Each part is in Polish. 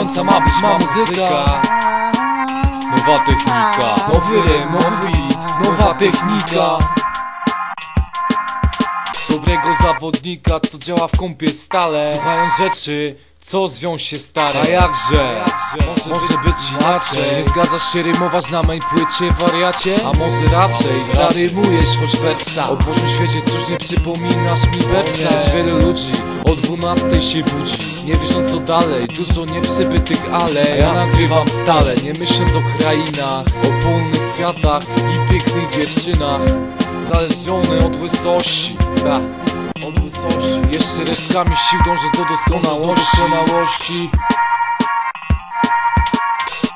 kojąca ma być ma muzyka. Nowa technika, nowy rym, nowy beat, nowa technika Dobrego zawodnika, co działa w kąpie stale. Słuchając rzeczy, co zwią się stare A jakże, może, może być inaczej. Nie zgadzasz się rymować na mej płycie wariacie? A może raczej zarymujesz choć wersa O Bożym świecie coś nie przypominasz mi wersa wiele ludzi o 12 się budzi. Nie wiedząc co dalej, dużo nieprzybytych ale. Ja nagrywam stale, nie myśląc o krainach O polnych kwiatach i pięknych dziewczynach Zależony od łysości da. Od wysokości Jeszcze resztkami sił dążę do doskonałości, doskonałości.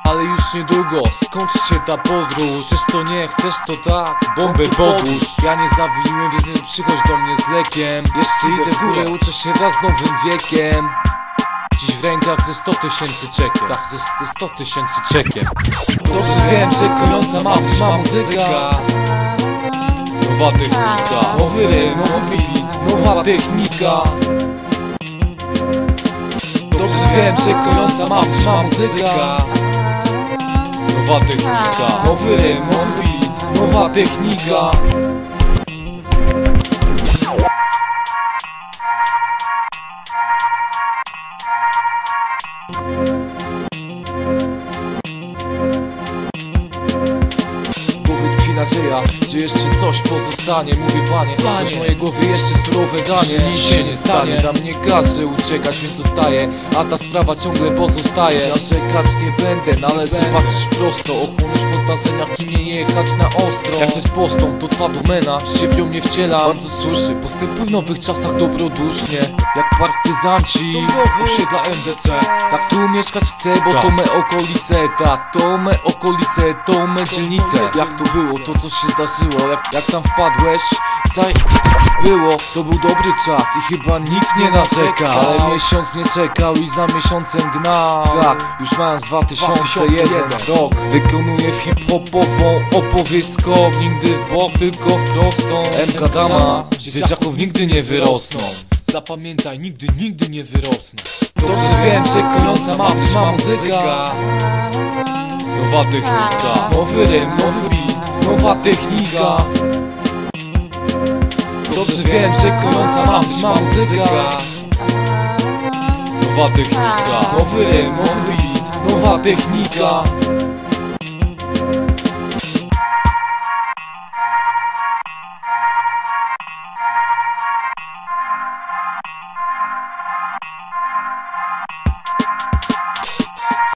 Ale już niedługo skończy się ta podróż. Chcesz to nie, chcesz to tak, bombę podłóż Ja nie zawiniłem, więc nie przychodź do mnie z lekiem. Jeszcze idę w górę, uczę się wraz z nowym wiekiem. Dziś w rękach ze 100 tysięcy czekiem Tak, ze, ze 100 tysięcy czekiem Dobrze wiem, że kojąca ma ma muzyka Nowa technika, nowy rym, nowy beat, nowa technika. Dobrze wiem, że kojąca ma być ma muzyka. Nowa technika, nowy rym, nowy beat, nowa technika. głowy tkwi nadzieja Czy jeszcze coś pozostanie? Mówię panie, panie. z mojej głowy jeszcze surowe danie Nic się nie stanie, na mnie każe uciekać, więc zostaje A ta sprawa ciągle pozostaje. Narzekać nie będę, należy patrzeć prosto. Ochłonąć po zdarzeniach i nie jechać na ostro. Jak coś z postą, to twa domena Się w nią nie wciela, bardzo słyszy Postępuj w nowych czasach dobrodusznie Jak partyzanci Osiedla MDC Tak tu mieszkać chcę, bo to me okolice. Tak, to me okolice, to me dzielnice. Jak to było, to co się zdarzyło Jak, jak tam wpadłeś, zaj... Było, to był dobry czas i chyba nikt nie narzekał. Ale miesiąc nie czekał i za miesiącem gnał. Tak, już mając 2001 rok Wykonuję hip-hopową opowiesko Nigdy w bok, tylko w prostą. MK Dama, dzieciaków nigdy nie wyrosną. Zapamiętaj, nigdy, nigdy nie wyrosną. Dobrze wiem, że kojąca ma ma muzyka. Nowa technika, nowy rym, nowy nowa technika Dobrze wiem, ma być ma muzyka. Nowa technika, nowy rym, nowy beat, nowa technika